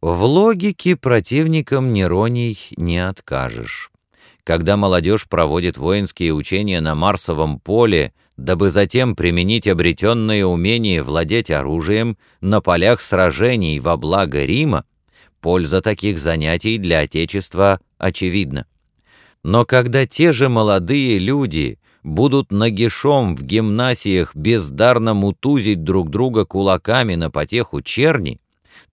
В логике противникам Нероний не откажешь. Когда молодежь проводит воинские учения на Марсовом поле, дабы затем применить обретенное умение владеть оружием на полях сражений во благо Рима, польза таких занятий для Отечества очевидна. Но когда те же молодые люди будут нагишом в гимнасиях бездарно мутузить друг друга кулаками на потеху черни,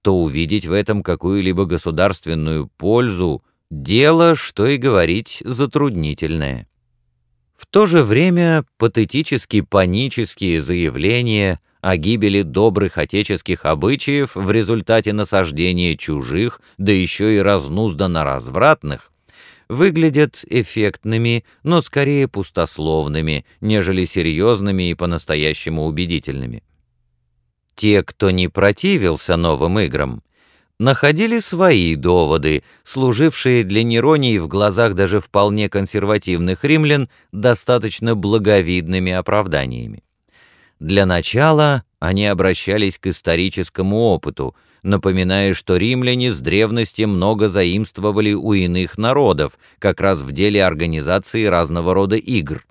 то увидеть в этом какую-либо государственную пользу – дело, что и говорить, затруднительное. В то же время патетически-панические заявления о гибели добрых отеческих обычаев в результате насаждения чужих, да еще и разнузданно развратных, выглядят эффектными, но скорее пустословными, нежели серьезными и по-настоящему убедительными. Те, кто не противился новым играм, находили свои доводы, служившие для Неронии в глазах даже вполне консервативных римлян достаточно благовидными оправданиями. Для начала они обращались к историческому опыту, напоминая, что римляне с древности много заимствовали у иных народов, как раз в деле организации разного рода игр.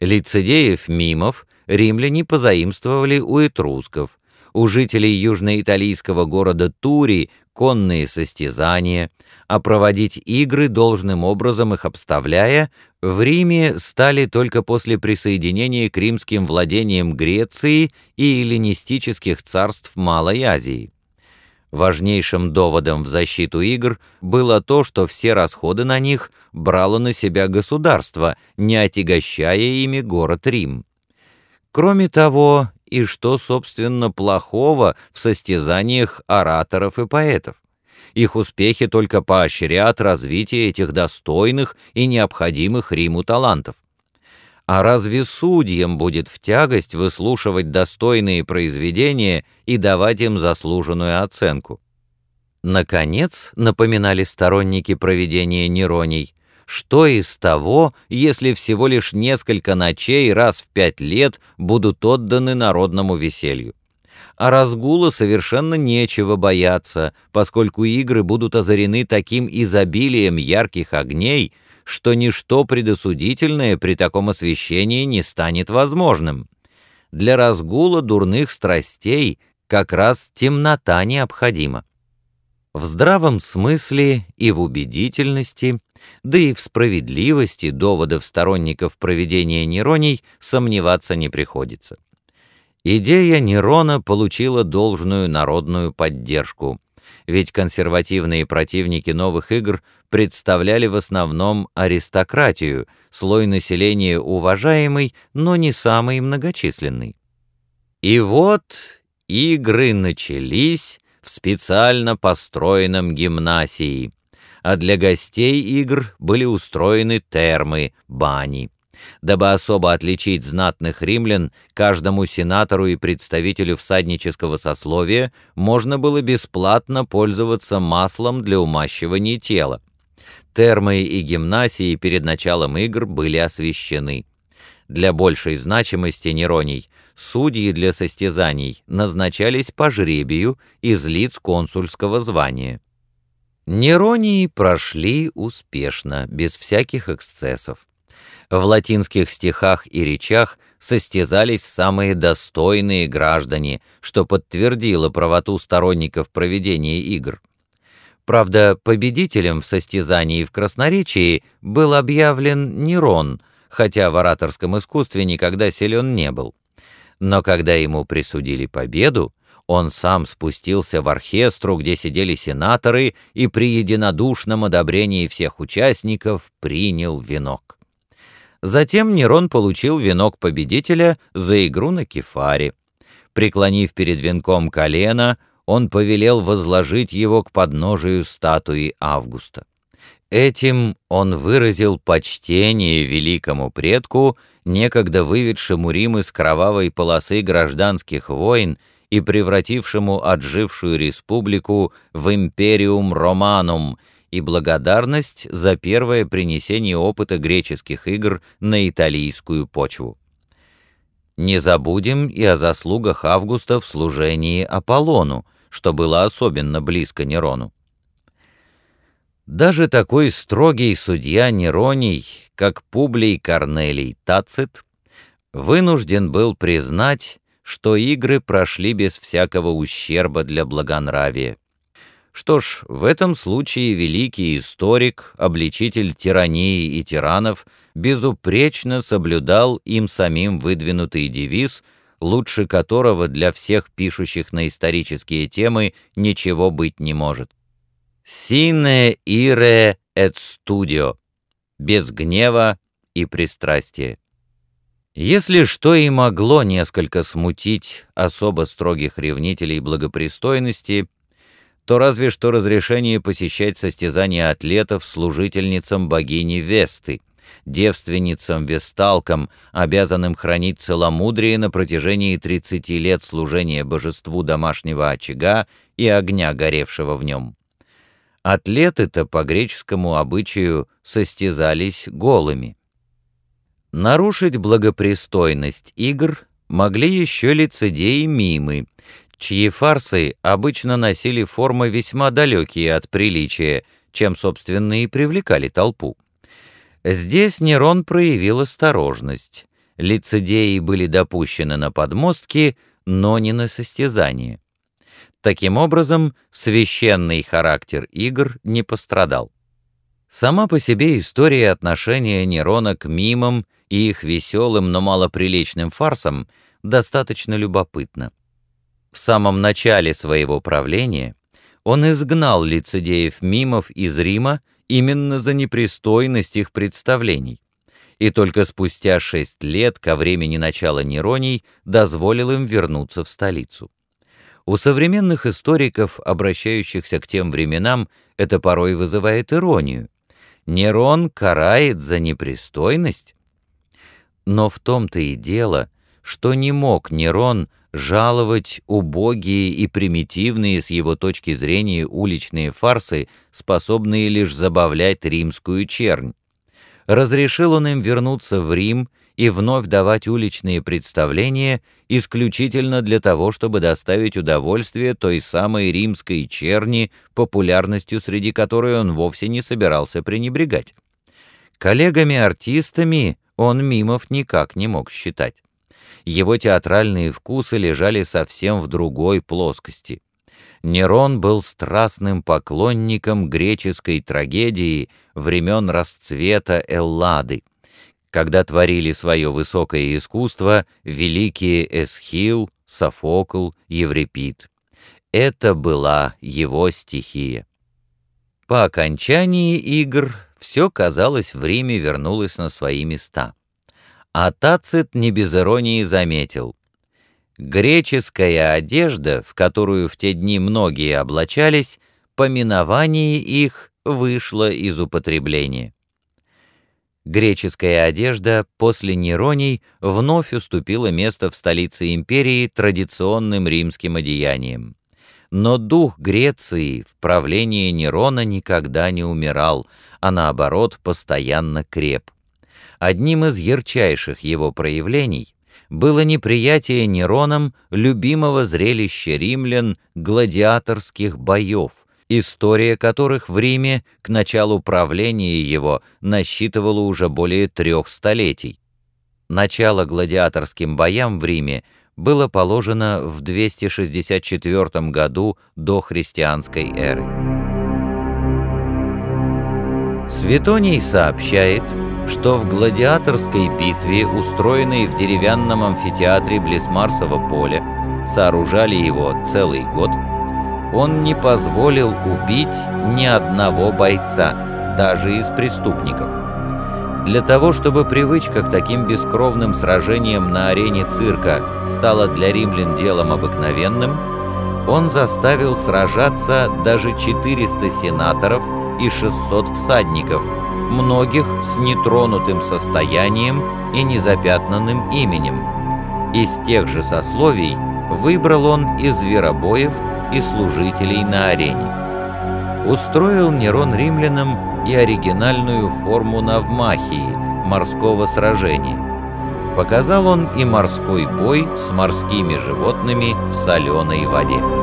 Лицедеев-мимов римляне позаимствовали у этрусков, у жителей южноиталийского города Тури конные состязания, а проводить игры должным образом их обставляя, в Риме стали только после присоединения к римским владениям Греции и эллинистических царств Малой Азии. Важнейшим доводом в защиту игр было то, что все расходы на них брало на себя государство, не отягощая ими город Рим. Кроме того, и что, собственно, плохого в состязаниях ораторов и поэтов. Их успехи только поощрят развитие этих достойных и необходимых Риму талантов. А разве судьям будет в тягость выслушивать достойные произведения и давать им заслуженную оценку? Наконец, напоминали сторонники проведения Нероний, что из того, если всего лишь несколько ночей раз в пять лет будут отданы народному веселью? А разгула совершенно нечего бояться, поскольку игры будут озарены таким изобилием ярких огней, что ничто предосудительное при таком освещении не станет возможным. Для разгула дурных страстей как раз темнота необходима. В здравом смысле и в убедительности, да и в справедливости доводов сторонников проведения Нероний сомневаться не приходится. Идея Нерона получила должную народную поддержку, ведь консервативные противники новых игр представляли в основном аристократию, слой населения уважаемый, но не самый многочисленный. И вот игры начались, в специально построенном гимнасии, а для гостей игр были устроены термы, бани. Дабы особо отличить знатных римлян, каждому сенатору и представителю всаднического сословия можно было бесплатно пользоваться маслом для умащивания тела. Термы и гимнасии перед началом игр были освящены. Для большей значимости Нероний судьи для состязаний назначались по жребию из лиц консульского звания. Неронии прошли успешно, без всяких эксцессов. В латинских стихах и речах состязались самые достойные граждане, что подтвердило правоту сторонников проведения игр. Правда, победителем в состязании в красноречии был объявлен Нерон, хотя в ораторском искусстве никогда силен не был. Но когда ему присудили победу, он сам спустился в оркестру, где сидели сенаторы, и при единодушном одобрении всех участников принял венок. Затем Нерон получил венок победителя за игру на кефаре. Преклонив перед венком колено, он повелел возложить его к подножию статуи Августа. Этим он выразил почтение великому предку, некогда выведшему Рим из кровавой полосы гражданских войн и превратившему отжившую республику в империум романум, и благодарность за первое принесение опыта греческих игр на италийскую почву. Не забудем и о заслугах Августа в служении Аполлону, что было особенно близко Нерону. Даже такой строгий судья Нероний, как Публий Корнелий Тацит, вынужден был признать, что игры прошли без всякого ущерба для благонравия. Что ж, в этом случае великий историк, обличитель тирании и тиранов, безупречно соблюдал им самим выдвинутый девиз, лучше которого для всех пишущих на исторические темы ничего быть не может. «Sine ire et studio» — без гнева и пристрастия. Если что и могло несколько смутить особо строгих ревнителей благопристойности — то разве что разрешение посещать состязания атлетов служительницам богини Весты, девственницам-весталкам, обязанным хранить целомудрие на протяжении 30 лет служения божеству домашнего очага и огня, горевшего в нем. Атлеты-то по греческому обычаю состязались голыми. Нарушить благопристойность игр могли еще лицедеи мимы, чьи фарсы обычно носили формы весьма далекие от приличия, чем, собственно, и привлекали толпу. Здесь Нерон проявил осторожность. Лицедеи были допущены на подмостки, но не на состязание. Таким образом, священный характер игр не пострадал. Сама по себе история отношения Нерона к мимам и их веселым, но малоприличным фарсам достаточно любопытна. В самом начале своего правления он изгнал лицедеев-мимов из Рима именно за непристойность их представлений, и только спустя шесть лет ко времени начала Нероний дозволил им вернуться в столицу. У современных историков, обращающихся к тем временам, это порой вызывает иронию. Нерон карает за непристойность? Но в том-то и дело, что не мог Нерон жаловать убогие и примитивные с его точки зрения уличные фарсы, способные лишь забавлять римскую чернь. Разрешил он им вернуться в Рим и вновь давать уличные представления исключительно для того, чтобы доставить удовольствие той самой римской черни, популярностью среди которой он вовсе не собирался пренебрегать. Коллегами-артистами он мимов никак не мог считать его театральные вкусы лежали совсем в другой плоскости. Нерон был страстным поклонником греческой трагедии времен расцвета Эллады, когда творили свое высокое искусство великие Эсхил, Софокл, Еврипид. Это была его стихия. По окончании игр все, казалось, в Риме вернулось на свои места. А Тацит не без иронии заметил. Греческая одежда, в которую в те дни многие облачались, поминование их вышло из употребления. Греческая одежда после Нероний вновь уступила место в столице империи традиционным римским одеяниям. Но дух Греции в правлении Нерона никогда не умирал, а наоборот постоянно креп. Одним из ярчайших его проявлений было неприятие Нероном любимого зрелища римлян гладиаторских боев, история которых в Риме к началу правления его насчитывала уже более трех столетий. Начало гладиаторским боям в Риме было положено в 264 году до христианской эры. Светоний сообщает, что в гладиаторской битве, устроенной в деревянном амфитеатре близ Марсового поля, сооружали его целый год, он не позволил убить ни одного бойца, даже из преступников. Для того, чтобы привычка к таким бескровным сражениям на арене цирка стала для римлян делом обыкновенным, он заставил сражаться даже 400 сенаторов и 600 всадников – многих с нетронутым состоянием и незапятнанным именем. Из тех же сословий выбрал он и зверобоев, и служителей на арене. Устроил Нерон римлянам и оригинальную форму навмахии, морского сражения. Показал он и морской бой с морскими животными в соленой воде.